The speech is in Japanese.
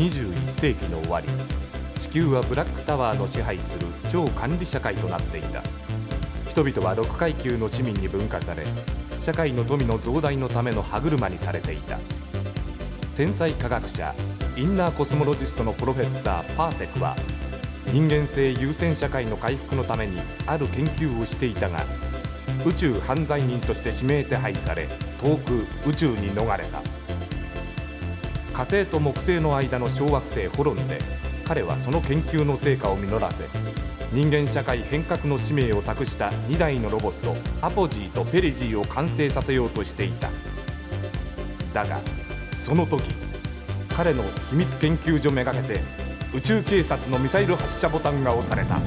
21世紀の終わり地球はブラックタワーの支配する超管理社会となっていた。人々は6階級の市民に分化され社会の富の増大のための歯車にされていた。天才科学者インナーコスモロジストのプロフェッサーパーセクは人間性優先社会の回復のためにある研究をしていたが宇宙犯罪人として指名手配され遠く宇宙に逃れた。火星と木星の間の小惑星ホロンで彼はその研究の成果を実らせ人間社会変革の使命を託した2台のロボットアポジーとペリジーを完成させようとしていた。だがその時彼の秘密研究所めがけて宇宙警察のミサイル発射ボタンが押された。